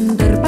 under